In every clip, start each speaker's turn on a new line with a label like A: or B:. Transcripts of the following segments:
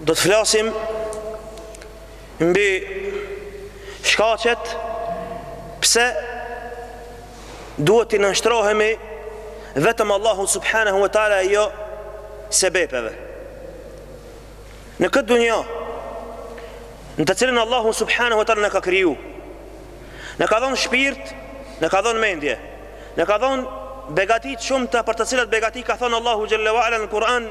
A: Do të flasim mbi shkaqet pse duhet të nënshtrohemi vetëm Allahu subhanahu wa taala jo sebepeve. Në këtë dunjë në të cilën Allahu subhanahu wa taala na ka kriju, na ka dhënë shpirt, na ka dhënë mendje, na ka dhënë begati të shumta për të cilat begati ka thënë Allahu xhallahu ala në Kur'an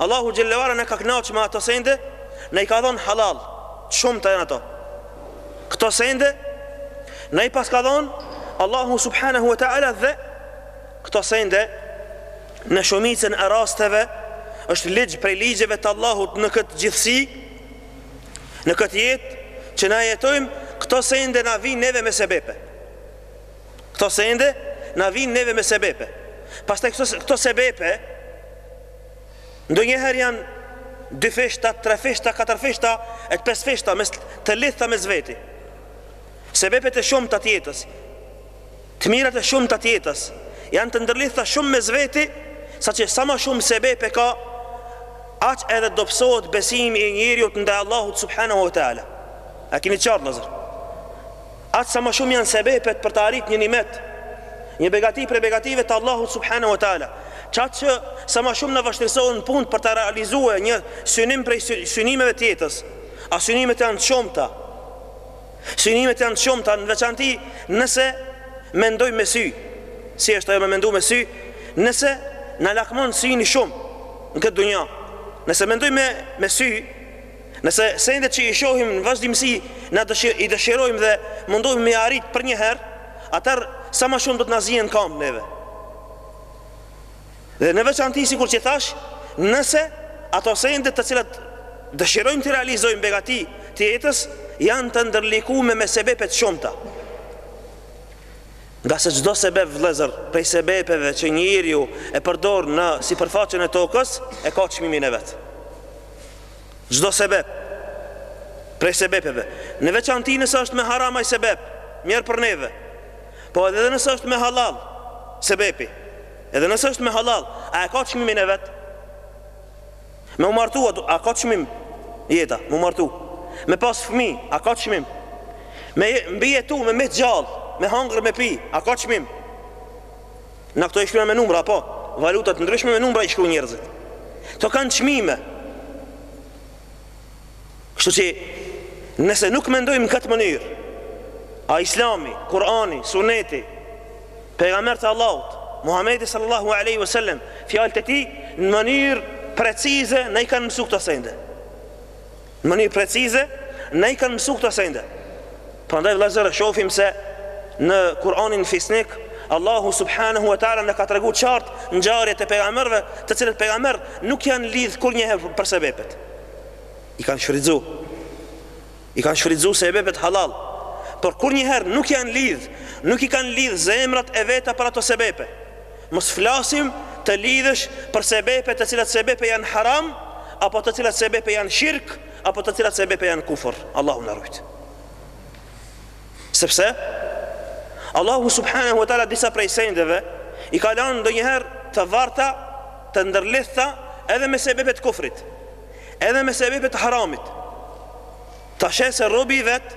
A: Allahu xhelle uala na ka knaq me ato sende, na i ka dhënë halal, të shumta janë ato. Këto sende na i paska dhënë Allahu subhanahu wa taala dhe këto sende në shumicën e rasteve është ligj prej ligjeve të Allahut në këtë gjithësi, në këtë jetë që na jetojmë, këto sende na vijnë neve me sebepe. Këto sende na vijnë neve me sebepe. Pastaj këto këto sebepe Ndonjëherë janë dyfishta, trefishta, katërfishta e të pesëfishta e të lidhta mes veti. Sebepet e shumta të jetës, të mirat e shumta të jetës janë të ndërlidhta shumë mes veti, saqë sa më shumë sebepe ka, aq edhe dobësohet besimi i njeriut ndaj Allahut subhanahu wa taala. A e keni qartë, vllazër? Aq sa më shumë janë sebepet për ta arrit një nimet, një begati prej begative të Allahut subhanahu wa taala. Aq që sa më shumë na vështirësohen punët për ta realizuar një synim prej synimeve të jetës, a synimet janë të shumta. Synimet janë të shumta në veçanti nëse mendojmë me sy, si është ajo me mendu me sy, nëse na lakmon syni shumë në këtë dunjë. Nëse mendojmë me sy, Nëse sendet që i shohim në vazhdimësi na i dëshirojmë dhe mundohemi me i arrit përnjëherë, atëherë sa më shumë do të na zihen kambt neve. Dhe në veçanti sikur që thash, nëse ato sendet të cilat dëshirojmë t'i realizojmë begati të jetës janë të ndërlikume me sebepe të shumta. Ngase çdo sebep vllezër prej sebepeve që njeriu e përdor në sipërfaqen e tokës e ka çmimin e vet. çdo sebep prej sebepeve, në veçanti nëse është me haram ai sebep, mjer për neve. Po edhe nëse është me halal sebepi, edhe nëse është me halal, a e ka çmimin e vet? Me u martu, a ka çmim jeta, me u martu? Me pas fëmijë, a ka çmim? Me mbijetu, me met gjallë, me hangër, me pi, a ka çmim? Na këto i shkrujmë me numra apo valutat e ndryshme me numra i shkrujnë njerëzit. Këto kanë çmime. Kështu që nëse nuk mendojmë në këtë mënyrë, a Islami, Kurani, Suneti, pejgamberi i Allahut, Muhamedi sallallahu alaihi wasallam, fjalët e tij në mënyrë precize na i kanë mësu këto sende. Në mënyrë precize, na i kanë mësu këto sende. Prandaj vëllezër, shohim se në Kur'anin Fisnik, Allahu subhanahu wa taala na ka tregu qartë ngjarjet e pejgamberëve, të cilët pejgamberë nuk janë lidh kurrnjëherë për sebepet. I kanë shfrytzu. I kanë shfrytzu sebepet halal, por kurrnjëherë nuk janë lidh, nuk i kanë lidh zemrat e veta për ato sebepe. Mos flasim të lidhesh për sebepe të cilat sebepe janë haram, apo të cilat sebepe janë shirk, apo të cilat sebepe janë kufër. Allahu na rujt. Sepse Allahu subhanahu wa taala disa prej sendeve i ka lanë ndonjëherë të varta, të ndërlidhta edhe me sebepe të kufrit, edhe me sebepe të haramit. Ta sheh se robi i vet,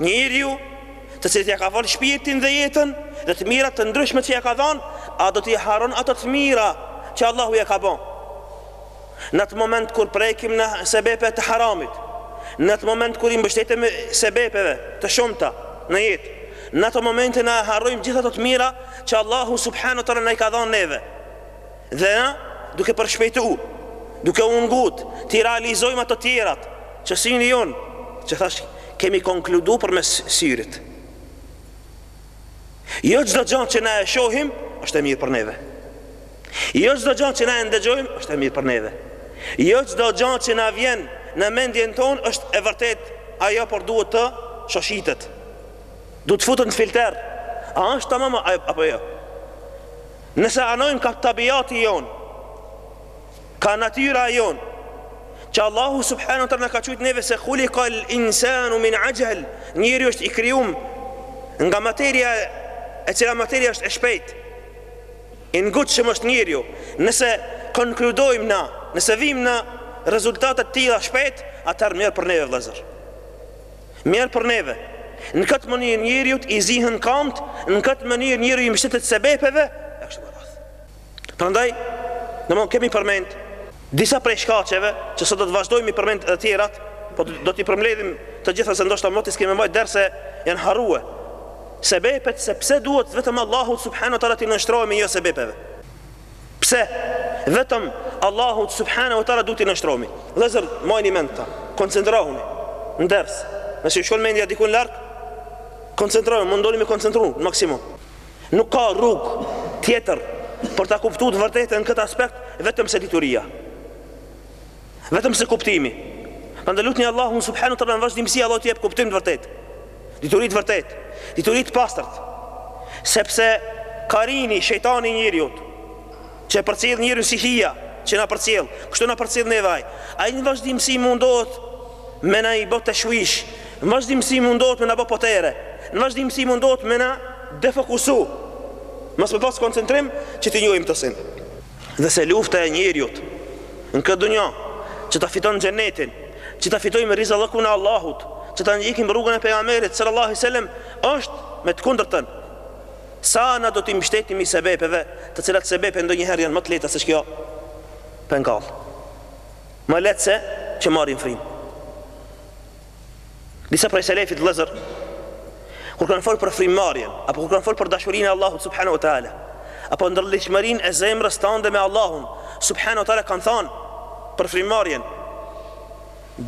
A: njeriu, të cilit ia ka falë shpirtin dhe jetën dhe të mira të ndryshme që ia ka dhanë, a do t'i harron ato të mira që Allahu ia ka bo? Në atë moment kur prekim në sebepe të haramit, në atë moment kur i mbështetemi sebepeve të shumta në jetë, në ato momente na harrojmë gjithë ato të mira që Allahu subhanahu wa taala na i ka dhanë neve. Dhe na, duke përshpejtu, duke u ngut, t'i realizojmë ato tjerat, që syni jonë, që thashë, kemi konkludu përmes syrit. Jo çdo gjë që na e shohim është e mirë për neve. Jo çdo gjë që na e ndëgjojmë është e mirë për neve. Jo çdo gjë që na vjen në mendjen tonë është e vërtet ajo por duhet të shoshitet. Duhet të futet në filter. A është tamam apo jo? Nëse anojmë ka tabiati jonë, ka natyra jonë, që Allahu subhanahu wa taala na ka qujt neve se khulikal insanu min axhel, njeriu është i krijum nga materia e cila materia është e shpejt, i ngutshëm është njeriu, nëse konkludojmë na, nëse vijmë na në rezultate të tilla shpejt, atëherë mjerë për neve vllezër. Mjerë për neve. Në këtë mënyrë njeriut i zihen kamt, në këtë mënyrë njeriu i mbështetet sebepeve, e kështu me radhë. Prandaj, domthon kemi përmend disa prej shkaqeve që sot do të vazhdojmë me i përmend edhe tjerat, po do t'i përmbledhim të gjitha se ndoshta moti s'kemi mbajt derse, janë harrue. Sebepet se pse duhet vetëm Allahut subhanahu wa taala t'i nënshtrohemi jo sebepeve. Pse? Vetëm Allahu subhanahu wa taala duhet të nënshtrohemi. Vëllazër, mbani mend këta. Koncentrohuni. Ndërsa, nëse ju shkon mendja diku në larg, koncentrohuni, mundohuni me u koncentru në maksimum. Nuk ka rrugë tjetër për ta kuptuar të vërtetën në këtë aspekt vetëm se dituria. Vetëm se kuptimi. Prandaj lutni Allahun subhanahu wa taala në vazhdimësi Allahu të jap kuptim të vërtetë. Dituri të vërtetë, dituri të pastërt, sepse karini, shejtani i njeriut, që e përcjell njeriun si hija, që na përcjell, kështu na përcjell neve ai. Ai në vazhdimësi mundohet me na i bo teshvish, në vazhdimësi mundohet me na bo potere, në vazhdimësi mundohet me na defokusu, mos me pas koncentrim që t'i njohim të sinë. Dhe se lufta e njeriut në këtë dunja që ta fiton xhenetin, që ta fitojmë rizallëkun e Allahut, që ta ndjekim rrugën e pejgamberit sallallahu alaihi wasallam, është me të kundërtën. Sa na do t'i mbështetemi sebepeve, të cilat sebepe ndonjëherë janë më të lehta se kjo pengall. Më lehtë se që marrim frymë. Disa prej selefit vëllezër kur kanë folur për frymëmarrjen apo kur kanë folur për dashurinë e Allahut subhanahu wa taala apo ndërlidhmërinë e zemrës tande me Allahun subhanahu wa taala kanë thënë për frymëmarrjen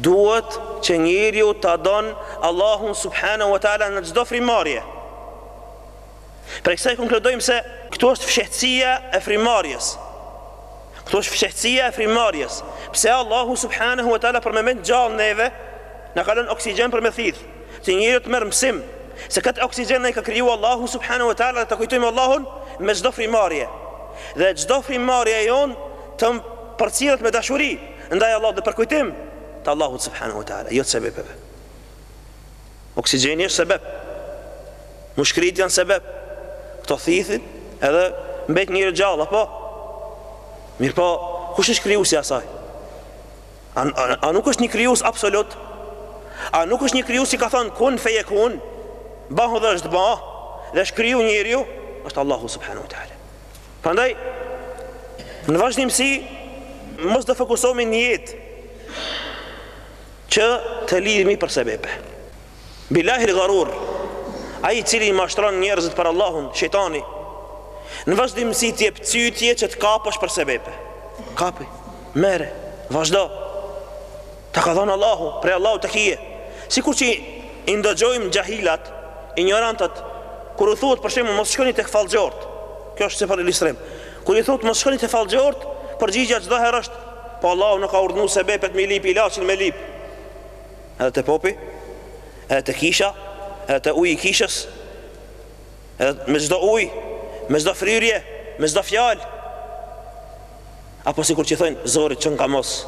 A: duhet që njeriu ta don Allahun subhanahu wa taala në çdo frymëmarrje Prej kësaj konkludojmë se këtu është fshehtësia e frymëmarrjes. Këtu është fshehtësia e frymëmarrjes. Pse Allahu subhanahu wa taala për me mbet gjallë neve na ka lon oksigjen për me thith, që njeriu të merr mësim se këtë oksigjen na e ka krijuar Allahu subhanahu wa taala dhe ta kujtojmë Allahun me çdo frymëmarrje. Dhe çdo frymëmarrje jonë të përcillet me dashuri ndaj Allahut dhe përkujtim të Allahut subhanahu wa taala, jo të sebepeve. Oksigjeni është sebep. Mushkëritë janë sebep. Këto thithin edhe mbet njeri gjallë, apo? Mirëpo, kush është krijuesi i asaj? A, a, a nuk është një krijues absolut? A nuk është një krijues që i ka thënë kun fejekun? Bahu dhe është ba, dhe është kriju njeriu, është Allahu subhanahu wa ta'ala. Prandaj, në vazhdimësi, mos defokusohemi në jetë, Që të lidhemi për sebepe. Billahil Gharur, ai i cili i mashtron njerëzit për Allahun, shejtani, në vazhdimësi të jep cytje që të kapësh për sebepe. Kapi, merre, vazhdo. Ta ka dhënë Allahu, prej Allahut e ki. Sikur që i ndëgjojmë xhahilat, injorantat, kur u thuhet për shembull mos shkoni tek fallxhort. Kjo është si për ilustrim. Kur i thotë mos shkoni te fallxhorët, përgjigja çdo herë është, po Allahu nuk ka urdhënuar sebepet me i lip ilaçin me lip. Edhe te popi, edhe te kisha, edhe te uji i kishës, edhe me çdo ujë, me çdo fryrje, me çdo fjalë. Apo sikur që thonë zori çon ka mos.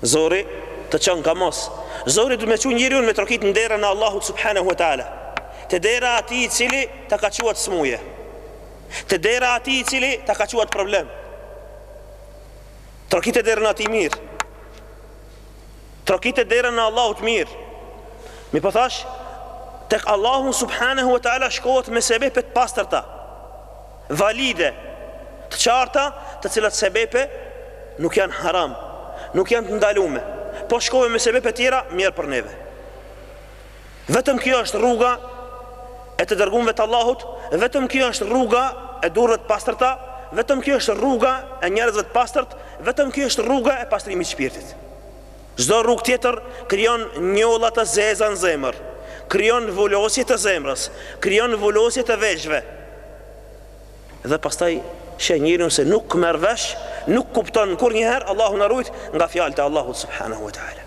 A: Zori të çon ka mos. Zori do të më çon njeriu me trokit në derën e Allahut subhanahu wa taala. Te dera atij i cili ta ka çuat smuje. Te dera atij i cili ta ka çu at problem Trokite derën e atij mirë Trokite derën e Allahut mirë Mi po thash Tek Allahun subhanahu wa ta'ala shkohet me sebepe të pastërta Valide Të qarta të cilat sebepe nuk janë haram Nuk janë të ndalume Po shkove me sebepe tjera mjerë për neve Vetëm kjo është rruga e të dërguarve të Allahut, vetëm kjo është rruga e duarve të pastërta, vetëm kjo është rruga e njerëzve të pastërt, vetëm kjo është rruga e pastrimit të shpirtit. Çdo rrugë tjetër krijon njolla të zeza në zemër, krijon vulosje të zemrës, krijon vulosje të veshëve. Dhe pastaj sheh njeriun se nuk merr vesh, nuk kupton kurrnjëherë Allahu na rujt nga fjalët e Allahut subhanahu wa taala.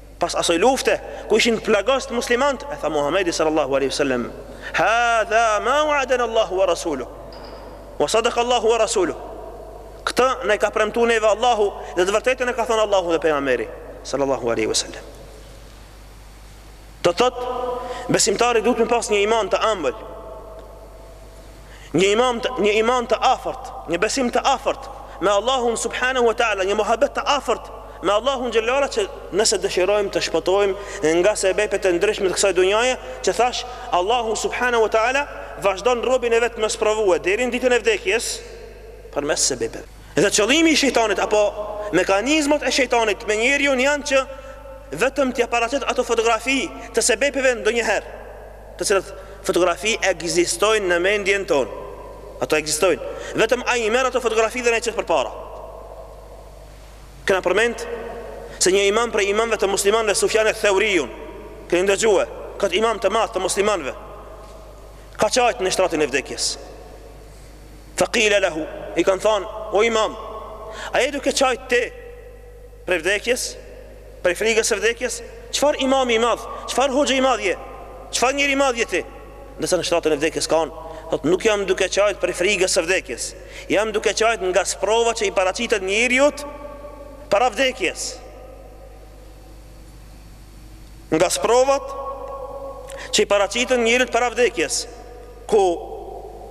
A: Pas asoj lufte, ku ishin plagos muslimant, e tha Muhammedi sallallahu alaihi sallam, hadha ma uadena Allahu wa Rasulu, wa sadak Allahu wa Rasulu, këtë na e ka premtu neve Allahu, dhe të vërtetën e ka thonë Allahu dhe pejgamberi, sallallahu alaihi sallam. Do thot, besimtari duhet me pas një iman të ambël, Një iman, një iman të afërt, një besim të afërt me Allahun subhanahu wa taala, një muhabet të afërt me Allahun xhelala që nëse dëshirojmë të shpëtojmë nga sebepet e ndryshme të kësaj dunjaje, që thash Allahu subhanahu wa taala vazhdon robin e vet me sprovu deri në ditën e vdekjes përmes sebepeve. Dhe qëllimi i shejtanit apo mekanizmat e shejtanit me njeriun janë që vetëm t'ia paraqet ato fotografi të sebepeve ndonjëherë, të cilat fotografi ekzistojnë në mendjen tonë. Ato ekzistojnë. Vetëm ai i merr ato fotografi dhe na i qet përpara. Kena përmend se një imam prej imamëve të muslimanëve Sufjan eth-Theuriun, keni ndëgjue, këtë imam të madh të muslimanëve, ka qajtë në shtratin e vdekjes. Fa kila lehu, i kanë thënë, o Imam, a je duke qajtë ti prej vdekjes, prej frigës së vdekjes? Çfarë imami i madh, çfarë hoxhe i madh je? Çfarë njeri i madh je ti? Ndërsa në shtratin e vdekjes kan, thotë nuk jam duke qajtë prej frigës së vdekjes. Jam duke qajtë nga sprova që i paraqitet njeriut para vdekjes. nga sprovat që i paraqiten njerit para vdekjes, ku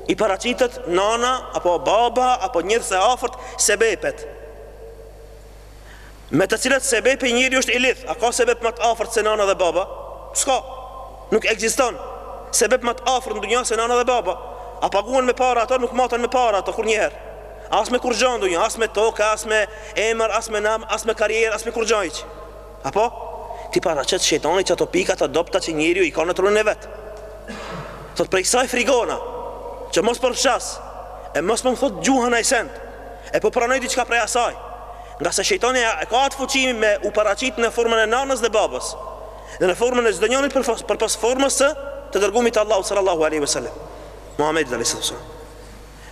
A: i paraqitet nana apo baba apo njerëz të afërt sebepet me të cilat sebepe njeri është i lidh. A ka sebep më të afërt se nana dhe baba? S'ka. Nuk ekziston sebep më të afërt në dunja se nana dhe baba. A paguhen me para ato, nuk maten me para ato kurnjëherë. As me kurgja n'dunja, as me tokë, as me emër, as me nam, as me karrierë, as me kurgja hiç Apo t'i paraqet shejtani qato pika të dobëta që njeriu i ka në trunin e vet. Thot prej kësaj frigohna që mos po rrshas e mos po m'thot gjuha naj send. E po pranoj diçka prej asaj. Ngase shejtani e ka atë fuqi me u paraqit në formën e nanës dhe babës. Dhe në formën e çdonjonit për përpos formës së të dërgumit të Allahut sallallahu alaihi wasallam. Muhamedi sallallahu alaihi wasallam.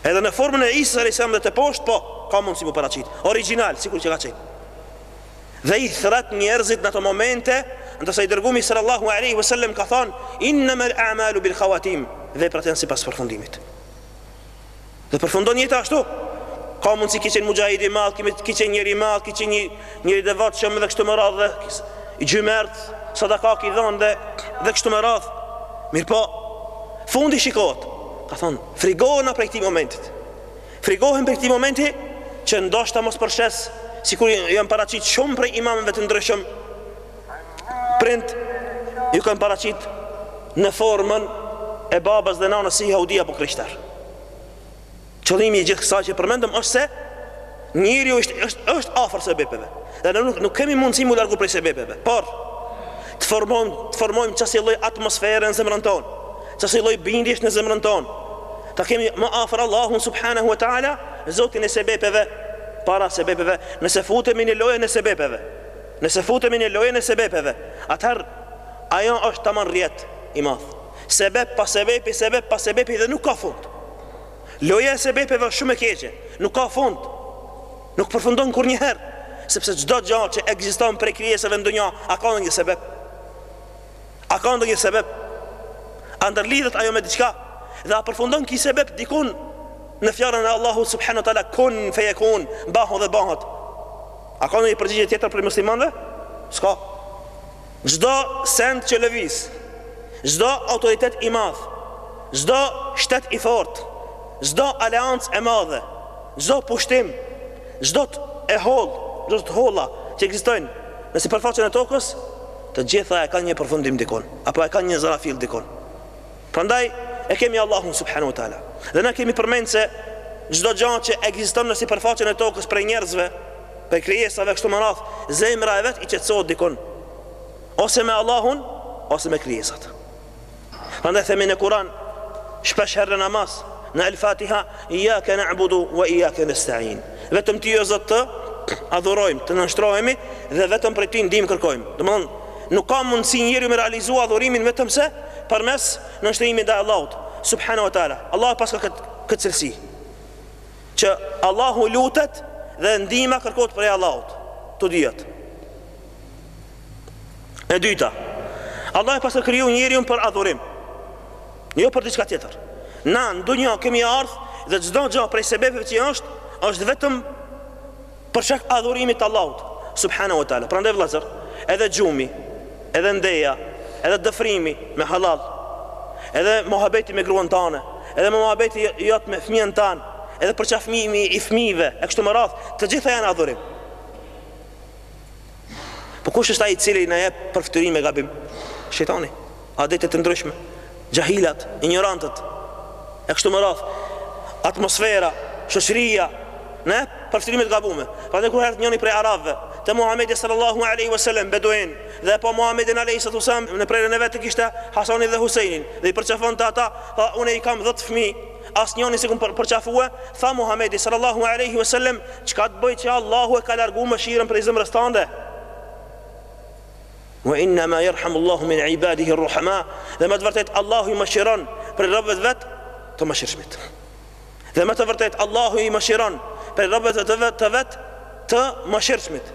A: Edhe në formën e Isës sallallahu alaihi wasallam dhe teposhtë po ka mundësi me u paraqit. Origjinal sikur që ka qenë. dhe i thrret njerëzit në ato momente, ndërsa i dërgumi sallallahu alaihi wasallam ka thënë innamal a'malu bil khawatim, veprat janë sipas përfundimit. Dhe përfundon jeta ashtu. Ka mundsi ke qenë muxhahid i madh, ke qenë njeri i madh, ke qenë njeri i devotshëm dhe kështu me radhë dhe i xhymert, sadaka ki dhon dhe dhe kështu me radhë. Mirpo fundi shikohet. Ka thon, frigohna prej këtij momentit. Frigohem prej këtij momenti që ndoshta mos po rrshas, sikur janë paraqit shumë prej imamëve të ndryshëm, prind ju kanë paraqit në formën e babës dhe nanës si jehudi apo krishtar. Qëllimi i gjithë kësaj që përmendëm është se njeriu është është është afër sebepeve. Dhe ne nuk nuk kemi mundësi mu largu prej sebepeve. Por të formojmë të formojmë qasi lloj atmosfere në zemrën tonë. Qasi lloj bindjesh në zemrën tonë, ta kemi më afër Allahun subhanahu wa taala, Zotin e sebepeve, para sebepeve, nëse futemi në lojën e sebepeve, nëse futemi në lojën e sebepeve, atëherë ajo është tamam rrjet i madh. Sebep pas sebepi, sebep pas sebepi dhe nuk ka fund. Loja e sebepeve është shumë e keqe, nuk ka fund. Nuk përfundon kurnjëherë, sepse çdo gjë që ekziston prej krijesave n'dunja, a ka ndonjë sebep? A ka ndonjë sebep? A ndërlidhet ajo me diçka? Dhe a përfundon ky sebep dikun në fjalën e Allahut subhanahu wa taala kun feyakun, bahu dhe bëhet? A ka ndonjë përgjigje tjetër prej muslimanëve? S'ka. Çdo send që lëviz, çdo autoritet i madh, çdo shtet i fortë, çdo aleancë e madhe, çdo pushtim, çdo e holl, çdo të holla që ekzistojnë në sipërfaqen e tokës, Të gjitha e kanë një përfundim dikun, apo e kanë një zanafillë dikun. Prandaj e kemi Allahun subhanahu wa taala. Dhe na kemi përmend se çdo gjë që ekziston në sipërfaqen e tokës prej njerëzve, prej krijesave kështu me radhë, zemra e vet i qetësohet dikun. Ose me Allahun, ose me krijesat. Prandaj themi në Kur'an shpesh herë në namaz, në El Fatiha, Iyyake na'budu wa iyyake nasta'in. Vetëm ti o Zot të adhurojmë, të nënshtrohemi dhe vetëm prej ty ndihmë kërkojmë. Domthonë, nuk ka mundësi njeriu me realizu adhurimin vetëm se përmes nënshtrimit ndaj Allahut subhanahu wa taala. Allah paska kët kët cilësi. Që Allahu lutet dhe ndihma kërkohet prej Allahut. Kjo dihet. E dyta, Allah e pasë kriju njeriun për adhurim, jo për diçka tjetër. Na, në dunja, kemi ardhë dhe çdo gja prej sebepeve që është, është vetëm për shkak adhurimit të Allahut, subhanahu wa ta'ala. Prandaj vllazër, edhe gjumi, edhe ndeja, edhe dëfrimi me halal, edhe muhabeti me gruan tane, edhe muhabeti jot me fëmijën tanë, edhe përqafimi i fëmijëve, e kështu me radhë, të gjitha janë adhurim. Po kush është ai i cili na jep përftyrime gabim? Shejtani. Adete të ndryshme, xhahilat, injorantët. E kështu me radhë. Atmosfera, shoqëria, na jep përftyrime t'gabume. Prandaj kur erdh njëni prej arabëve, te Muhammedi sallallahu aleyhi wa sallam, beduin, dhe pa Muhammedin aleyhi sallatu sallam, në prehrin e vet e kishte Hasanin dhe Huseinin, dhe i përqafonte ata, tha, unë i kam dhetë fmi, Asnjënin s'e kam përqafue, tha Muhamedi sallallahu alejhi ve sellem, çka të bëjë që Allahu e ka largu mëshirën prej zemrës tande. Wa innama yarhamu Allahu min ibadihi ar-ruhama, dhe me të vërtetë Allahu i mëshiron prej robve vet të mëshirshmit. Dhe me të vërtetë Allahu i mëshiron prej robve të vet të vet të mëshirshmit.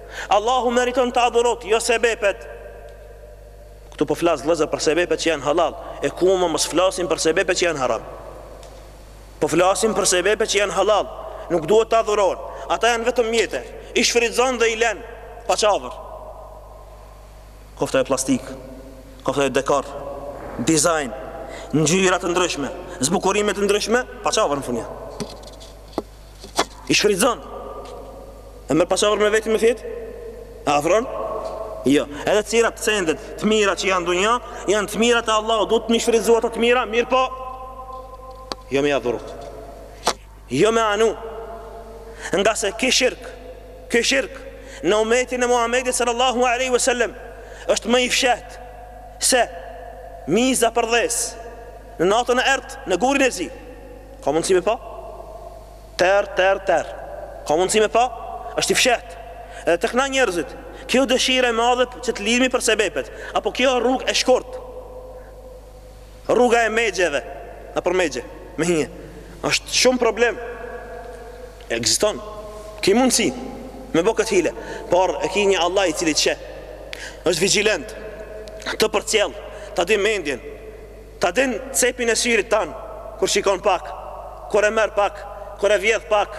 A: Allahu meriton të adhurot, jo sebepet. Këtu po flas vëllazër për sebepet që janë halal, e ku ma mos flasim për sebepet që janë haram. Po flasim për sebepet që janë halal, nuk duhet të adhuron. Ata janë vetëm mjete, i shfrytëzon dhe i len, paçavër. Koftë ajo plastikë, koftë ajo dekor, dizajn, ngjyra të ndryshme, zbukurime të ndryshme, paçavër në fund. I shfrytëzon. E merr paçavrën me vetë me fjetë? E afron? Jo. Edhe kejt sendet të mira që janë n'dunja, janë të mira të Allahut, duhet m'i shfrytëzu ato të mira, mirëpo jo me i adhuru. Jo me anu. Ngase ky shirk, ky shirk, në umetin e Muhammedit sallallahu aleyhi vesallem, është më i fshehtë, se miza përdhese, në natën e errët, në gurin e zi, Ka mundësi me pa? Ter, ter, ter. Ka mundësi me pa? Është i fshehtë. Edhe tek na njerëzit, kjo dëshirë e madhe që të lidhemi për sebepet, apo kjo rrugë e shkurtë. Rruga e mexheve, apo mexhe, me hi. Është shumë problem. Ekziston. Ki mundësi me bë këtë hile, por e ki një Allah i cili të sheh. Është vigjilent, të përcjell, ta din mendjen, Ta din cepin e syrit tanë kur shikon pak, kur e merr pak, kur e vjedh pak.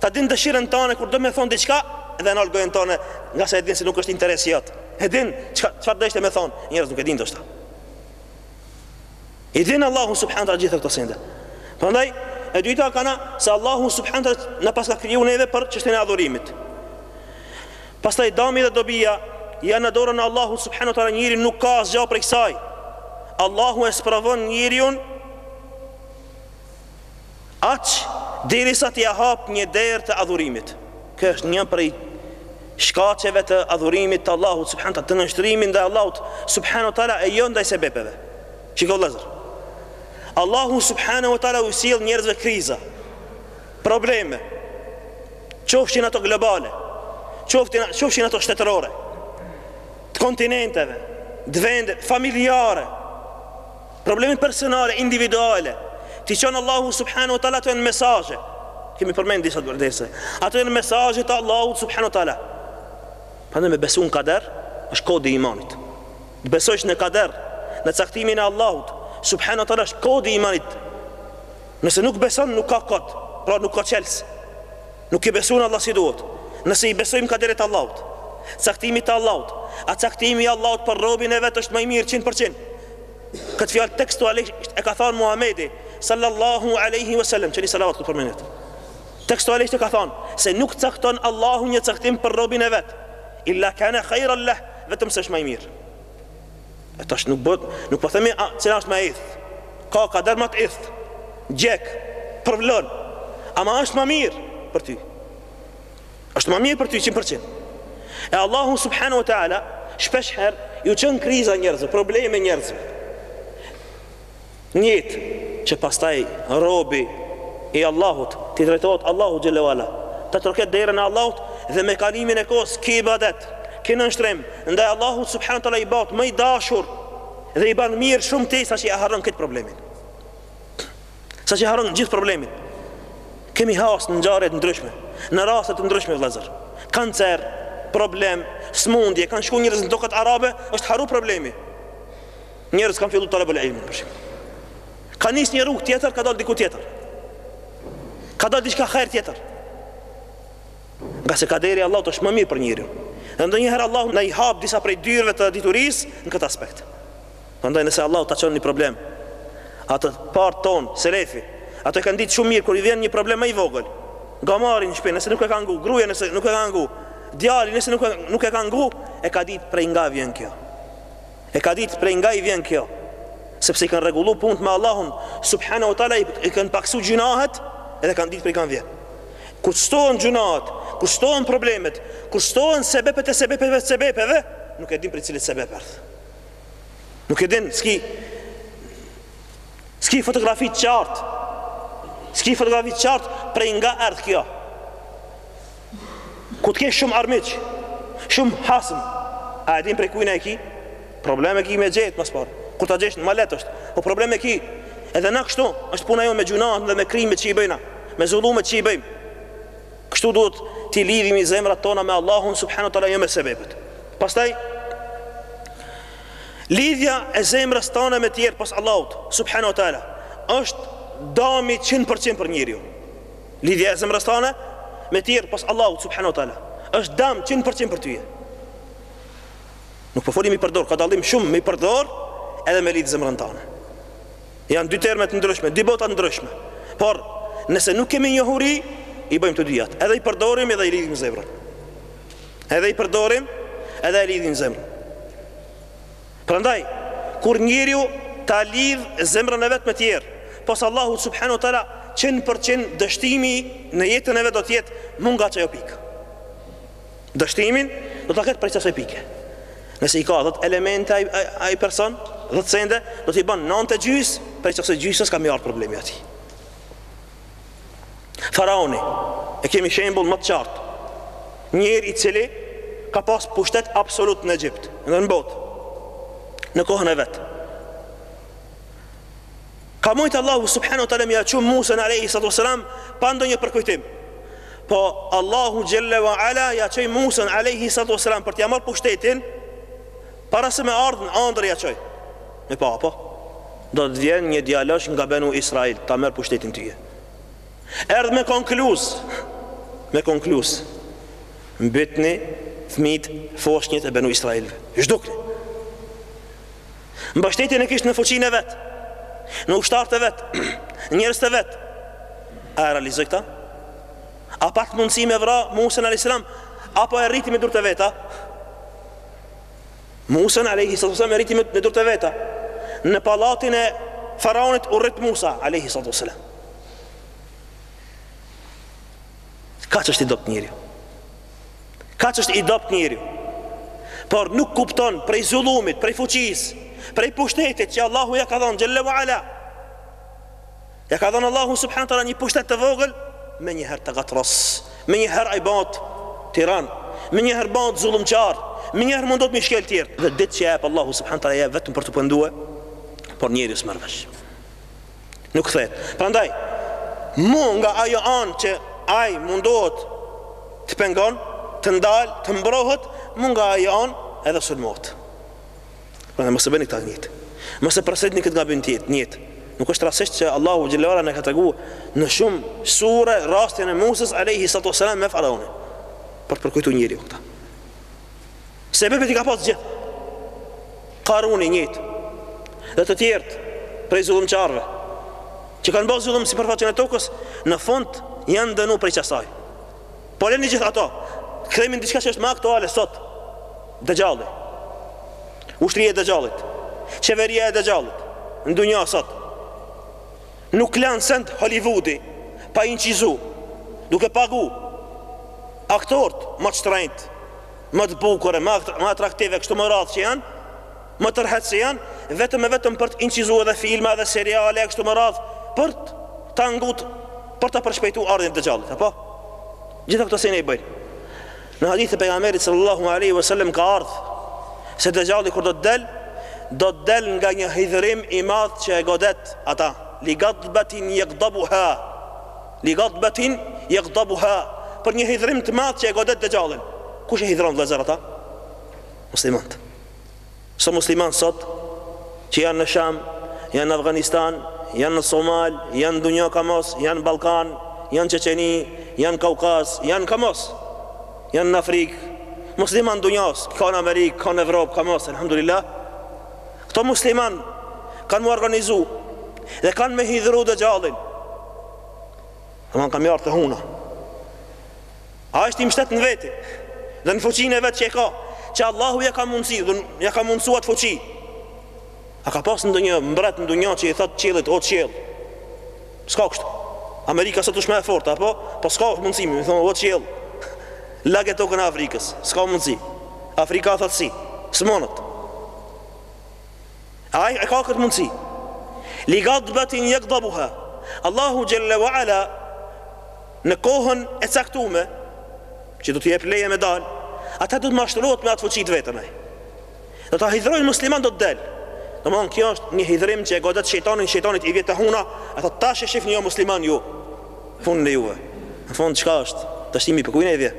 A: Ta din dëshirën tane kur do me thonë diçka dhe e nalë gojën tane nga se e din se nuk është interes jot. E din çfarë dojshe me thonë, njerëz nuk e din ndoshta. I din Allahu subhanahu taala gjithë këto sende. Prandaj e dyta kana se Allahu subhanahu taala na paska kriju neve për çështjen e adhurimit. Pastaj dami dhe dobia janë në dorën e Allahut subhanahu wa taala njeriu nuk ka asgjë prej kësaj Allahu e sprovon njeriun aq derisa t'ia hap një derë të adhurimit kjo është një prej shkaqeve të adhurimit të Allahut subhanahu wa taala të nënshtrimit ndaj Allahut subhanahu wa taala e jo ndaj sebepeve shiko vëllazër Allahu subhanahu wa taala u sjell njerëzve kriza Probleme, qofshin ato globale, qoftin, qofshin ato shtetërore, të kontinenteve, të vendeve, familjare, probleme personale, individuale, t'i çon Allahu subhanu tala ato janë mesazhe, kemi përmend disa herë në derse, ato janë mesazhe të Allahut subhanu tala, prandaj me besu në kader, është kodi i imanit, të besojsh në kader, në caktimin e Allahut, subhanu tala është kodi i imanit, Nëse nuk beson nuk ka kod, pra nuk ka çelës. Nuk i beson Allahut si duhet. Nëse i besojmë kaderit të Allahut, caktimit të Allahut, a caktimi i Allahut për robin e vet është ma i mirë qind për qind. Këtë fjalë tekstualisht e ka thënë Muhamedi sallallahu alaihi wasallam, çoni salavat kur përmendet. Tekstualisht e ka thënë se nuk cakton Allahu një caktim për robin e vet, illa kana khayran lah, vetëm se është ma i mirë. E tash nuk bon, nuk po themi a, cila është ma e idhtë. Ka kader ma të idhtë. Djeg, përvlon. Ama është ma mirë për ty. Është ma mirë për ty 100%. E Allahu subhanahu wa taala shpesh herë ju çon kriza njerëzve, probleme njerëzve. Njëjtë që pastaj robi i Allahut t'i drejtohet Allahut xhelle uala, të troket derën e Allahut dhe me kalimin e kohës ky ibadet, ky nënshtrim ndaj Allahut subhanu teala i bëhet më i dashur dhe i bën mirë shumë atij saqë e harron këtë problemin. Saqë e harron gjithë problemin. Kemi has në ngjarje të ndryshme, në raste të ndryshme vëllazër. Kancer, problem, smundje, kanë shku njerëz në tokat arabe, është harru problemi. Njerëz kanë fillu talabul ilmin për shembull. Ka nis një rrugë tjetër, ka dal diku tjetër. Ka dal diçka hajër tjetër. Ngase kaderi i Allahut është më mirë për njeriun. Dhe ndonjëherë Allahu na i hap disa prej dyerve të diturisë në këtë aspekt. Prandaj nëse Allahu ta çon një problem, ata t'parët tanë, selefi, ata e kanë ditë shumë mirë kur i vjen një problem ma i vogël. Gomari n'shpi, nëse nuk e ka ngu, gruja nëse nuk e ka ngu, djali nëse nuk e, nuk e ka ngu, e ka ditë prej nga vjen kjo. E ka ditë prej nga i vjen kjo Sepse i kanë rregullu punët me Allahun subhanehu ue teala i kanë paksu gjynahet Edhe kanë ditë prej kah vjen Kur shtohen gjynahet Kur shtohen problemet Kur shtohen sebepet e sebepeve të sebepeve Nuk e din prej cilit sebep erdh Nuk e din s'ki S'ki fotografi të qartë S'ki fotografi të qartë Prej nga erdh kjo Kur të kesh shumë armiq, shumë hasm, a e din prej kujna e ki? Problem e ki me gjetë ma s'pari. Kur ta gjesh ma lehtë është, po problem e ki. Edhe na kështu, është puna jonë me gjynahet dhe me krimet që i bëjna, me zullumet që i bëjmë. Kështu duhet t'i lidhim zemrat tona me Allahun subhanehu ue teala jo me sebebet. Pastaj, lidhja e zemrës tonë me tjerë pos Allahut subhanehu ue teala është dam 100% për njeriun. Lidhja e zemrës tane me tjerë pos Allahut subhanahu wa taala është dam 100% për ty. Nuk po folim me i përdor, ka dallim shumë me i përdor edhe me lidh zemrën tane. Janë dy terme të ndryshme, dy bota të ndryshme. Por nëse nuk kemi njohuri, i bëjmë të dyjat. Edhe i përdorim edhe i lidhim zemrën. Edhe i përdorim edhe i lidhim zemrën. Prandaj, kur njeriu ta lidhë zemrën e vet me të tjerë, pos Allahut subhanahu wa ta'ala, qind për qind dështimi në jetën e vet do të jetë mu nga qajo pikë. Dështimin do ta ketë prej kësaj pike. Nëse i ka 10 elemente ai ai person, 10 sende, do t'i bën 9 e gjys, prej kësaj gjysës ka me i ardh problemi atij. Faraoni, e kemi shembull më të qartë. Njeri i cili ka pas pushtet absolut në Egjipt, në në botë, në kohën e vetë. Ka mujtë Allahu subhanehu ue teala me ia çu Musën alejhi salatu ue selam pa ndonjë përkujtim. Po Allahu gjelle wa ala ia çoi Musën alejhi salatu ue selam për t'ia marrë pushtetin para se me ardhë në andërr ia çoi. Me pa apo? Do të vjen një djalosh nga benu Israil ta merr pushtetin tyje. Erdh me konkluz, me konkluz. Mbytni fëmijët, foshnjët e benu Israilve. Zhdukni. Mbështetjen e kishte në fuqinë e vet, në ushtarët e vet, në njerëzit e vet. A e realizoi këta? A pat mundësi me vra Musan alejhi selam? Apo e rriti me durt e veta? Musën alejhi salatu selam e rriti me durt e veta. Në pallatin e faraonit u rrit Musa alejhi salatu selam. Kaq është i dobët njeriu Kaq është i dobët njeriu Por nuk kupton prej zullumit, prej fuqisë Prej pushtetit që Allahu ja ka dhonë xhelle wa ala Ja ka dhënë Allahu subhanahu teala një pushtet të vogël, menjëherë të gatros, menjëherë ai bëhet tiran, menjëherë bëhet zullumqar, menjëherë mundohet me shkel tjerë. Dhe ditët që ja jep Allahu subhanahu teala ja jep vetëm për t'u penduar, por njeriu s'merr vesh. Nuk kthehet. Prandaj mu nga ajo anë që ai mundohet të pengon, të ndal, të mbrohet, mu nga ajo anë edhe sulmohet. Prandaj mos e bëni këta njëjtë. Mos e përsëritni këtë gabim të njëjtë. Nuk është rastësisht që Allahu xhelle wa ala na e ka tregu në shumë sure rastin e Musës alayhi salatu wasalam me faraonin. Për të përkujtu njeriu këta. Sebebet i ka pas gjithë. Karuni njëjtë. Dhe të tjerët prej zullumqarëve që kanë bërë zullum sipërfaqen e tokës, në fund janë dënu prej qasaj. Po leni gjithë ato. Kthehemi në diçka që është më aktuale sot. Dexhalli. Ushtria e Dexhallit. Qeveria e Dexhallit. Në dunja sot. Nuk lan send Hollywoodi pa incizu, duke pagu aktorët më të shtrenjtë, më të bukur, më atraktive, kështu me radhë që janë, Më tërheqës janë, vetëm e vetëm për të incizu edhe filma dhe seriale e kështu me radhë, për ta ngut, për ta përshpejtu ardhjen e Dexhallit, apo? Gjitha këto sene i bëjnë. Në hadith të pejgamberit sallallahu alaihi wasallam ka ardh se Dexhalli kur do të del, do të del nga një hidhërim i madh që e godet ata. Li ghadbatin yaghdabuha. Li ghadbatin yaghdabuha. Për një hidhërim të madh që e godet Dexhallin. Kush e hidhron vëllezër ata? Muslimanët. Këto musliman sot që janë në Sham, janë në Afganistan, janë në Somal, janë në dunja ka mos, janë në Ballkan, janë në Çeçeni, janë në Kaukaz, janë ka mos, janë në Afrikë, musliman dunjas, ka në Amerikë, ka në Evropë, ka mos, alhamdulillah. Këto musliman kanë m'u organizu dhe kanë me hidhru Dexhallin. Dhe ka me i ardh te huna. Ai është i mështet në veti Dhe në fuqinë e vet që e ka Që Allahu ja ka mundësi Dhe ja ka mundësu at fuqi A ka pas ndonjë mbret në dunja që i thot qiellit o qiell S'ka kështu Amerika sot është më e forta po Po s'ka mundësi me i thënë o qiell Lage tokën e Afrikës S'ka mundësi Afrika thatësi sëmundjet Ai e ka këtë mundësi. Li ghadbatin yaghdabuha. Allahu xhelle ve ala në kohën e caktume që do të jep leje me dal, ata do të mashtrohet me atë fuqi të veten ai. Do ta hidhrojnë musliman do të del. Domthon kjo është një hidhrim që e godet shejtanin, shejtanit i vjen te huna, ata tash e shihn jo musliman ju. Fundi i juve. Në fund çka është? Dështimi për kujna vjen.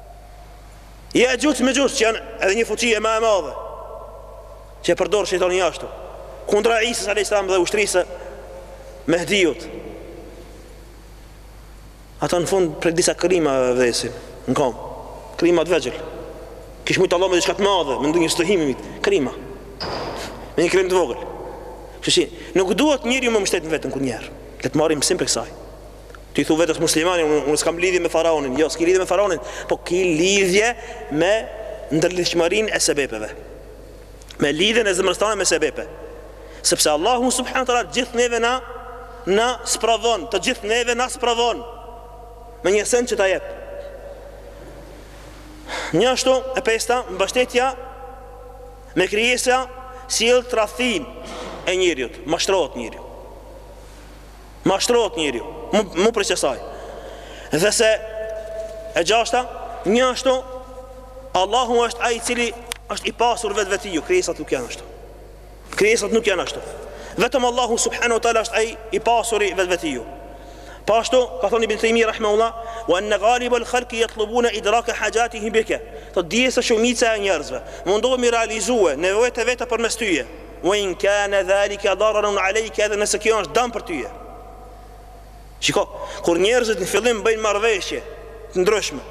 A: Jexhuxhë Mexhuxhë që janë edhe një fuqi ma e madhe që e përdor shejtani ashtu kundra Isës a.s. dhe ushtrisë Mehdiut ata në fund prej disa krimave vdesin në kamë krima të vegjël kish mujt Allahu me diçka të madhe me ndonjë stuhi me i mbyt krima me një krim të vogël që si nuk duhet njeriu me u mbështet në veten kurrnjëherë le të marrim mësim prej kësaj Ti i thu vetes muslimani, unë, unë s'kam lidhje me faraonin. Jo, s'ki lidhje me faraonin, po ki lidhje me ndërlidhshmërinë e sebepeve. Me lidhjen e zemrës tane me sebepe. Sepse Allahu subhanehu teala gjithë neve na, na sprovon, të gjithë neve na sprovon. Me një sen që ta jep. Njashtu e pesta, mbështetja me krijesa sjell tradhtinë e njeriut, mashtrohet njeriu. Mashtrohet njeriu, mu prej kësaj. Dhe se e gjashta, njashtu Allahu është ai i cili është i pasur vetvetiu, krijesat nuk janë ashtu. Krijesat nuk janë ashtu. Vetëm Allahu subhanahu wa taala është ai i pasuri vetvetiu. Po ashtu, ka thënë Ibn Taymiyya rahimahullah, "Wa anna ghalib al khalqi yatlubuna idraka hajatihim bika." Ta dish se shumica e njerëzve mundohen me i realizue nevojat e veta përmes tyje. Wa in kana zalika dararun alejke edhe nëse kjo është dam për tyje. Shiko, kur njerëzit në fillim bëjnë marrëveshje të ndryshme,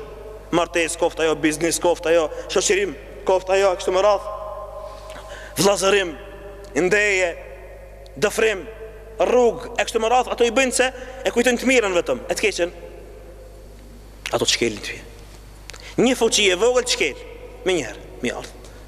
A: martesë koftë ajo biznes, koftë ajo shoqërim, koftë ajo kështu me radhë, vllazërim, ndeje, dëfrim, rrugë e kështu me radhë, ato i bëjnë se e kujtojnë të mirën vetëm, e të keqen. Ato të shkelin tyje. Një fuqi e vogël të shkel me njëherë, me ardh.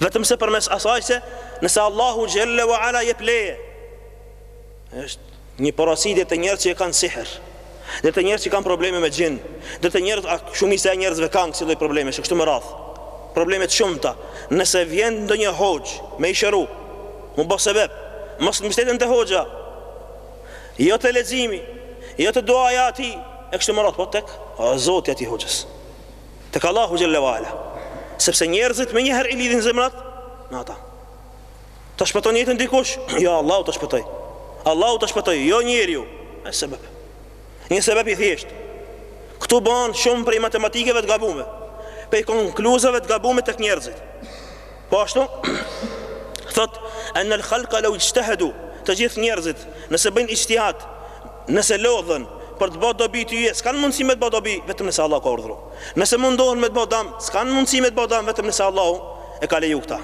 A: vetëm se përmes asaj se nëse Allahu xhelle ve ala jep leje është një porosi drejt njerëzve që kanë sihr drejt njerëzve që kanë probleme me xhin drejt njerëz shumica e njerëzve kanë kësi lloj probleme e kështu me radhë probleme të shumta nëse vjen ndonjë hoxh me i shëru m'u bo sebeb mos mbështeten te hoxha jo te leximi jo te duaja e tij e kështu me radhë po tek Zoti i atij hoxhës Tek Allahu xhel-le ve ala. Sepse njerëzit menjëherë i lidhin zemrat me ata. Ta shpëton jetën dikush? Jo, Allahu ta shpëtoi. Allahu ta shpëtoi, jo njeriu. E sebeb. Një sebeb i thjeshtë. Këtu ban shumë prej matematikeve të gabume, prej konkluzave të gabume tek njerëzit. Po ashtu, thotë, "An al-khalqa law ijtahadu", të gjithë njerëzit, nëse bëjnë ijtihad, Nëse lodhen për të ba dobi tyje, s'kanë mundësi me të ba dobi, vetëm nëse Allahu ka urdhëru. Nëse mundohen me të ba dam, s'kanë mundësi me të ba dam, vetëm nëse Allahu e ka leju këtë.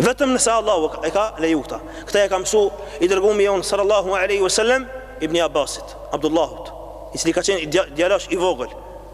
A: Vetëm nëse Allahu e ka leju këtë. Këtë ia ka mësu i dërgumi jonë sallallahu aleyhi wa sallam, ibn Abbasit, Abdullahut, i cili ka qenë djalosh i vogël,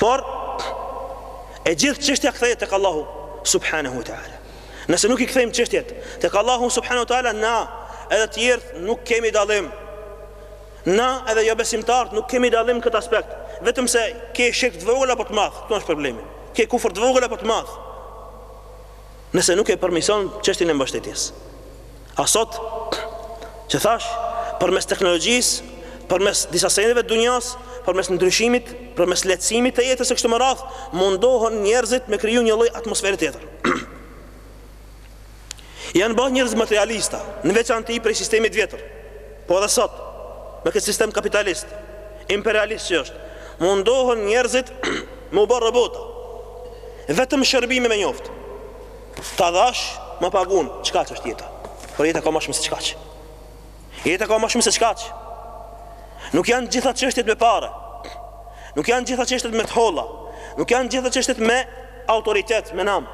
A: Por e gjithë çështja kthehet tek Allahu subhanahu wa taala. Nëse nuk i kthejmë çështjet tek Allahu subhanahu wa taala, na edhe të tjerët nuk kemi dallim. Na edhe jo besimtarët nuk kemi dallim në këtë aspekt. Vetëm se ke shirk të vogël apo të madh, këtu është problemi. Ke kufër të vogël apo të madh. Nëse nuk e përmison çështjen e mbështetjes. A sot, që thash, përmes teknologjisë, përmes disa sendeve të dunjasë, përmes ndryshimit, përmes lehtësimit të jetës e kështu me radhë, mundohen njerëzit me kriju një lloj atmosfere tjetër. Janë ba njerëzit materialista, në veçanti prej sistemit të vjetër. Po edhe sot, me këtë sistem kapitalist, imperialist që është, mundohen njerëzit me u ba robota. Vetëm shërbime me njoftë. Ta dhash ma pagun, kaq është jeta? Por jeta ka ma shumë se kaq. Jeta ka ma shumë se kaq. Nuk janë të gjitha çështjet me pare. Nuk janë të gjitha çështjet me të holla. Nuk janë të gjitha çështjet me autoritet, me nam.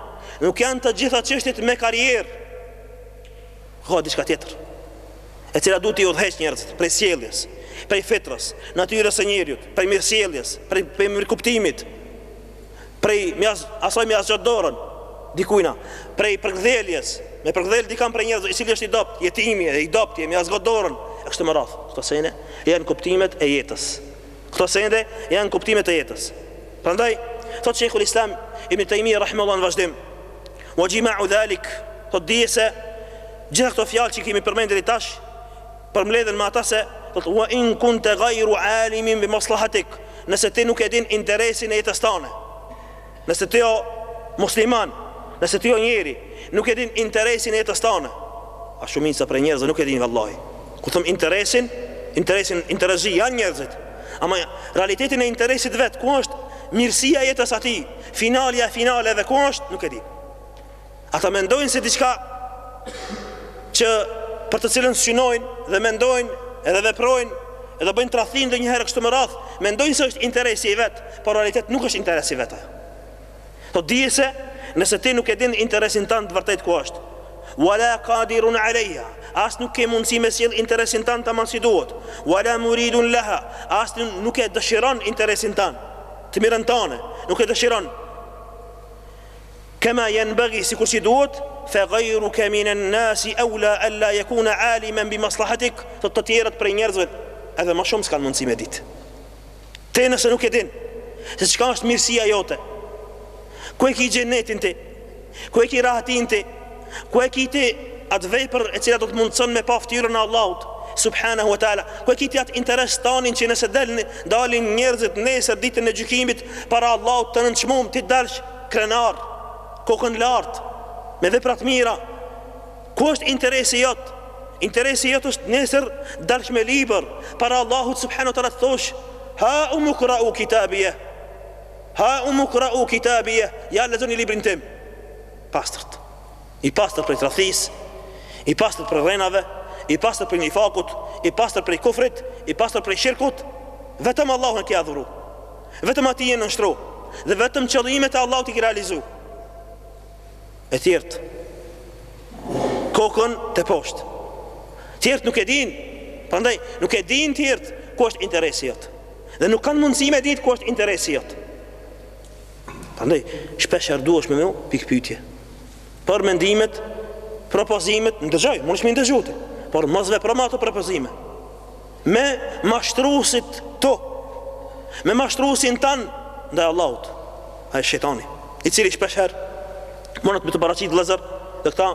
A: Nuk janë të gjitha çështjet me karrierë. Ka diçka tjetër. E cila duhet t'i udhëheqë njerëzit prej sjelljes, prej fitrës, natyrës së njeriut, prej mirësjelljes, prej prej mirëkuptimit. Prej, m'ia, asaj m'ia zgat dorën, dikujna. Prej përkëdheljes, me përkëdhel dikan prej njerëzve, i cili është i dobtë, jetimi, e i dobti, e m'ia zgat dorën, e kështu me radhë. Këto sende janë kuptimet e jetës. Këto sende janë kuptimet e jetës. Prandaj, thotë Shejhul Islam, ibn Tejmije, rahimullah në vazhdim, wa xhimau dhalik, thotë dije se, gjitha këto fjalë që i kemi përmend deri tash, përmbledhen me ata se, thotë, Wa in kunte gajru alimin bi maslahatik, nëse ti nuk e din interesin e jetës tane, nëse ti o musliman, nëse ti o njeri, nuk e din interesin e jetës tane, a shumica prej njerëzve nuk e din vallahi, kur them interesin, interesin, interesxhi janë njerëzit, ama realitetin e interesit vet, ku është mirësia e jetës atij, finalja e finaleve, ku është, nuk e din. Ata mendojnë se diçka që për të cilën synojnë dhe mendojnë edhe veprojnë edhe bëjnë tradhti ndonjëherë kështu më radh, mendojnë se është interesi i vet, por realitet nuk është interesi i vet. Po dije se nëse ti nuk e din interesin tan të vërtetë ku është, wala qadirun alayha, as nuk ke mundësi me sjell interesin tan tamam si duhet, wala muridun laha, as nuk e dëshiron interesin tan, të mirën tane, nuk e dëshiron. Kema jenbagi sikur si duhet, fe gajruke minen nasi eula ella jekune alimen bi maslahatik, thot të tjerët prej njerëzve edhe ma shumë s'kanë mundësi me ditë. Ti nëse nuk e din, se çka është mirësia jote, ku e ki xhenetin ti, ku e ki rahatin ti, ku e ki ti atë vepër e cila do të mundëson me pa ftyrën e Allahut, subhanahu wa taala ku e ki ti atë interes tanin që nëse dalin, dalin njerëzit nesër ditën e gjykimit para Allahut të nënçmum ti t'dalsh Krenar, kokën lart, me vepra të mira. Ku është interesi jot? Interesi jot është nesër t'dalsh me libër para Allahut subhanahu wa taala t'thosh, ha umqra'u kitabiya. Ha umqra'u kitabiya, ja lexoni librin tim. Pastërt. I pastër prej tradhtisë, i pastër prej rrenave, i pastër prej nifakut, i pastër prej kufrit, i pastër prej shirkut, vetëm Allahun e ki adhuru, vetëm Atij je nënshtru dhe vetëm qëllimet e Allahut i ki realizu. E tjertë, kokën teposhtë. Tjertë nuk e din, prandaj nuk e din tjertë ku është interesi jot. Dhe nuk kanë mundësi me ditë ku është interesi jot. Prandaj, shpesh herë duhesh me vu pikëpyetje për mendimet, propozimet, ndëgjoj, munesh me i ndëgju, por mos vepro me ato propozime. Me mashtruesit tu, me mashtruesin tan ndaj Allahut, ai shejtani, i cili shpesh herë munet me t'u paraqit vllezër, dhe këtë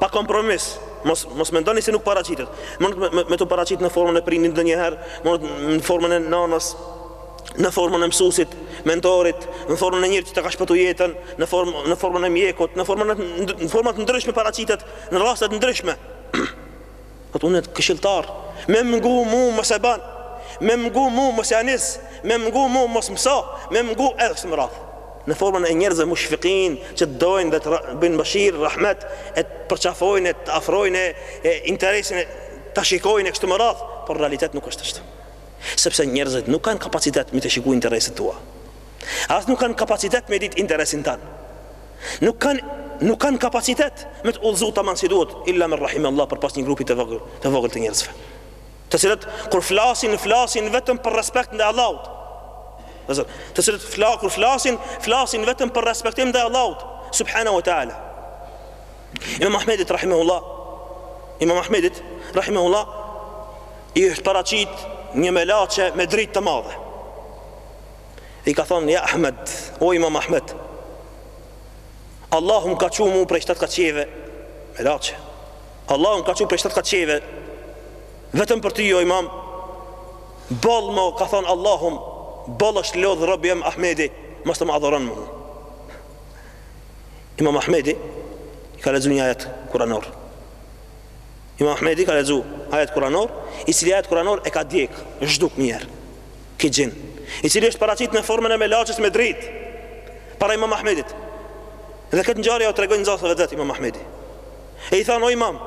A: pa kompromis, mos mos mendoni se nuk paraqitet. Munet me t'u paraqit në formën e prindit ndonjëherë, munet në formën e nanës, në formën e mësuesit, mentorit, në formën e njerit që ta ka shpëtu jetën, në formë në formën e mjekut, në formën në forma të ndryshme paraqitet në raste të ndryshme. Po unë të këshilltar, më ngo mu mos e ban. Më ngo mu mos e nis, më ngo mu mos mëso, më ngo edhe kështu me radhë. Në formën e njerëzve mushfikin që të dojnë dhe të bëjnë bashir, rahmet, e të përqafojnë, e të afrojnë, e interesin ta shikojnë e kështu me radhë, por realitet nuk është ashtu. Sepse njerëzit nuk kanë kapacitet me të shiku intereset tua. As nuk kanë kapacitet me ditë interesin tand. Nuk kanë nuk kanë kapacitet me të udhëzu tamam si duhet, illa men rahimallah përpos një grupi të vogël të njerëzve. Të cilët kur flasin, flasin vetëm për respekt ndaj Allahut. Të cilët fla kur flasin, flasin vetëm për respektim ndaj Allahut, subhanahu wa taala. Imam Ahmedit rahimehullah Imam Ahmedit rahimehullah i është paraqit një melaçe me dritë të madhe. I ka thonë ja Ahmed, o Imam Ahmed. Allahu më ka çu mu prej shtatë kat qiejve melaçe. Allahu më ka çu prej shtatë kat qiejve vetëm për ty o Imam. Boll më ka thonë Allahu, boll është lodh robi jem Ahmedi, mos të më adhuron më. Imam Ahmedi i ka lexu një ajet kuranor. Imam Ahmedi ka lexu ajet kuranor, i cili ajet kuranor e ka djeg, zhduk menjëherë. Ky xhin, i cili është paraqitur në formën e melaçës me dritë. Para Imam Ahmedit. Dhe këtë ngjarje u tregon nxanësve të vet Imam Ahmedi. E i thanë o Imam,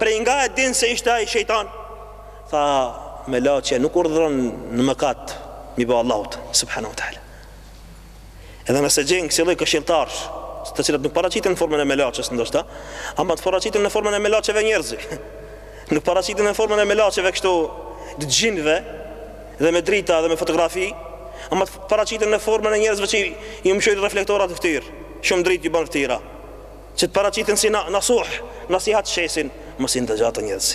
A: prej nga e din se ishte ai shejtan? Tha melaçja nuk urdhëron në mëkat, mi bë Allahut subhanahu wa taala. Edhe nëse gjejnë kësi lloj këshilltarësh, të cilët nuk paraqiten në formën e melaçes ndoshta, ama të paraqiten në formën e melaçeve njerëz. Nuk paraqiten në formën e melaçeve kështu të xhinëve dhe me drita dhe me fotografi, ama të paraqiten në formën e njerëzve që iu mëshojnë reflektorat në ftyrë, shumë dritë iu ban ftyra. Që të paraqiten si nasuh, nasihat shesin, mos i ndëgjo ata njerëz.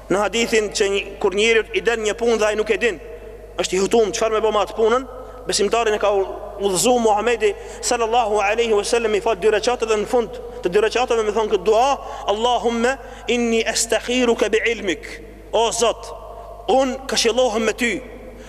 A: Në hadithin që një, kur njerit i del një punë dhe ai nuk e din, është i hutum çfarë me bo me atë punën, besimtarin e ka udhëzu Muhamedi sallallahu alaihi wasallam me i fal dy recate dhe në fund të dy recateve me thonë këtë dua, Allahumma inni astakhiruka bi ilmik. O Zot, unë këshillohem me ty.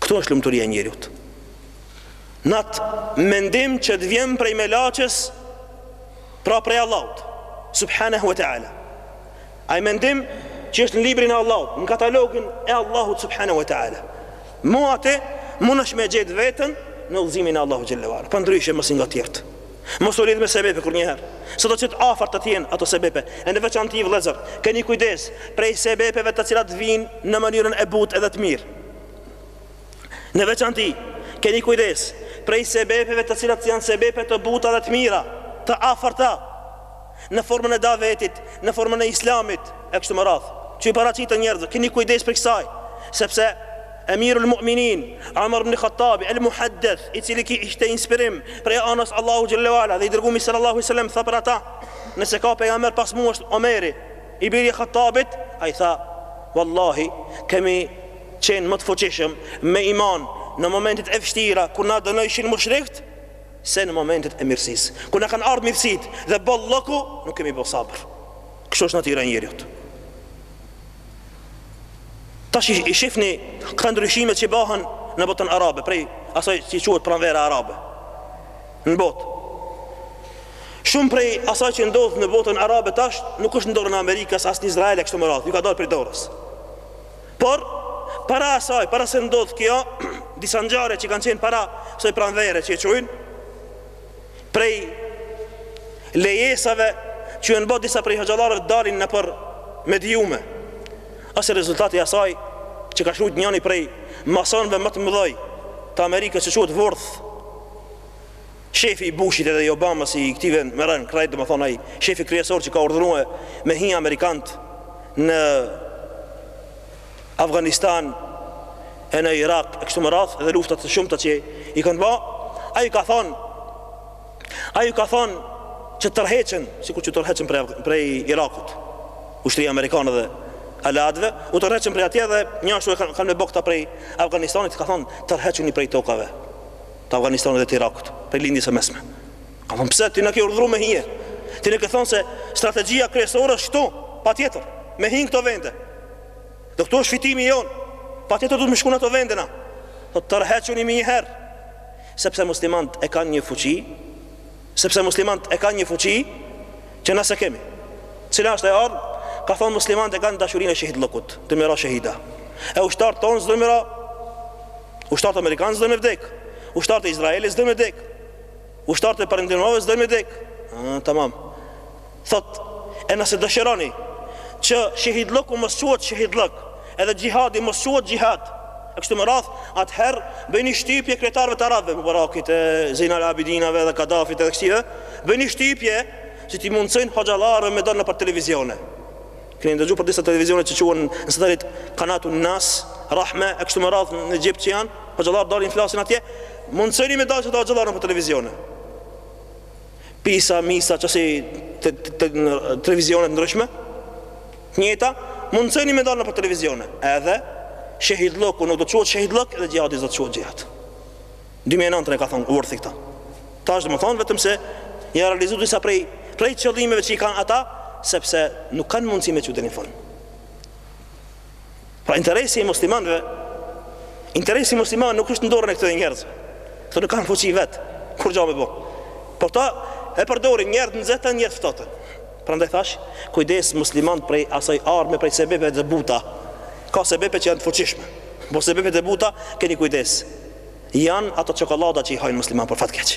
A: Këtu është lumturia e njeriut. Në atë mendim që të vjen prej melaçes, pra prej Allahut, subhanahu wa taala. Ai mendim që është në librin e Allahut, në katalogun e Allahut subhanahu wa taala. Me atë mundesh me e gjetë veten në udhëzimin e Allahut xhelle ue ala. Përndryshe mos i ngo tjerët. Mos u lidh me sebepe kurrnjëherë. Sado që të afërta të jenë ato sebepe E në veçanti vëllezër keni kujdes prej sebepeve të cilat vijnë në mënyrën e butë edhe të mirë Në veçanti, keni kujdes prej sebepeve të cilat janë sebepe të buta dhe të mira, të afërta në formën e davetit, në formën e Islamit e kështu me radhë që ju paraqiten njerëzve, keni kujdes prej kësaj, sepse Emirul Mu'minin, Umar ibn Khattabi, El Muhaddith, i cili kishte inspirim prej anës Allahut xhelle ue ala dhe i dërgumi sallallahu alaihi wasallam tha për ata, nëse ka pejgamber pas mu është Omeri. I biri i Khattabit, ai tha, Wallahi, kemi qenë më të fuqishëm me iman në momentet e vështira kur na dënojshin mushrikt, se në momentet e mirësisë. Kur na kanë ardhë mirësitë dhe bollëku, nuk kemi bo sabër. Kështu është natyra e njeriut. Tash i shifni këta ndryshime që bëhen në botën arabe, prej asaj që quhet pranvera arabe. Në botë. Shumë prej asaj që ndodh në botën arabe tash nuk është në dorën e Amerikës, as në Izrael e kështu me radhë, ju ka dalë prej dorës. Por para asaj, para se ndodh kjo, disa ngjarje që kanë qenë para asaj pranvere që e qujnë prej lejesave që janë bërë disa prej hoxhallarëve t'dalin nëpër mediume. Asht rezultati i asaj që ka shkrujt njëri prej masonëve më të mëdhej të Amerikës që quhet Worth Shefi i Bushit edhe i Obamës i këtyve me rend krejt domethënë ai shefi kryesor që ka urdhërue me hi amerikant në Afganistan e në Irak e kështu me radhë dhe luftat të shumta që i kanë bë ai ka thonë ai ka thonë që tërheqën sikur që u tërheqën prej, prej Irakut ushtria amerikane dhe aleatëve, u tërheqën prej atje dhe njashtu e kanë, kanë me bo këta prej Afganistanit, ka thonë tërhequni prej tokave. të Afganistanit dhe të Irakut, prej Lindjes së Mesme. Ka thonë, pse, ti na ke urdhru me hi. Ti na ke thonë se strategjia kryesore është këtu, patjetër, me hi n'këto vende. Dhe këtu është fitimi jonë, patjetër duhet me shku n'ato vende na. Tha tërhequni menjëherë, sepse muslimant e kanë një fuqi, Sepse muslimantë e kanë një fuqi që na s'e kemi. Cila është o Worth? Ka thonë muslimantë e kanë dashurinë e shehidllëkut, do me ra shehida. E ushtarët tonë s'do me ra, ushtarët amerikanë s'do me vdek, ushtarët e Izraelit s'do me vdek, ushtarët e perëndimorëve s'do me vdek. Tamam. Thotë, E nëse dëshironi që shehidllëku mos quhet shehidllëk, edhe xhihadi mos quhet xhihad, e kështu me radhë, atëherë bëjni shtypje kryetarëve të arabëve, Mubarakit, Zejnal Abidinave dhe Kadafit edhe kësive, bëjni shtypje që t'i mundësojnë hoxhallarëve me dalë nëpër televizione. Keni ndëgju për disa televizione që quhen në satelit Kanatu Nas, Rahme, e kështu me radhë në Egjipt që janë, hoxhallarë dalin flasin atje, mundësojni me dalë që të hoxhallarë nëpër televizione. pisa misa qësi të, të, të, në televizione t'ndryshme, njëjta, mundësoni me dalë nëpër televizione, edhe shehidllëku, nuk do të quhet shehidllëk, edhe xhihadi s'do të quhet xhihad. 2009 e ka thonë, Worthi këta. Tash domethonë, vetëm se janë realizu disa prej, prej qëllimeve që i kanë ata, sepse nuk kanë mundësi me çu deri n'fund. Pra interesi i muslimanëve, interesi i muslimanëve nuk është në dorën e këtyre njerëzve. Këto nuk kanë fuqi vet. kurgjo me bo. Por ta e përdorin njerëz në zetën njerëz ftohtë. Prandaj thash, kujdes musliman prej asaj arme prej sebepeve të buta. Ka sebepe që janë të fuqishme. Po sebepe të buta keni kujdes. Jan ato çokolada që i hajnë musliman për fatkeq.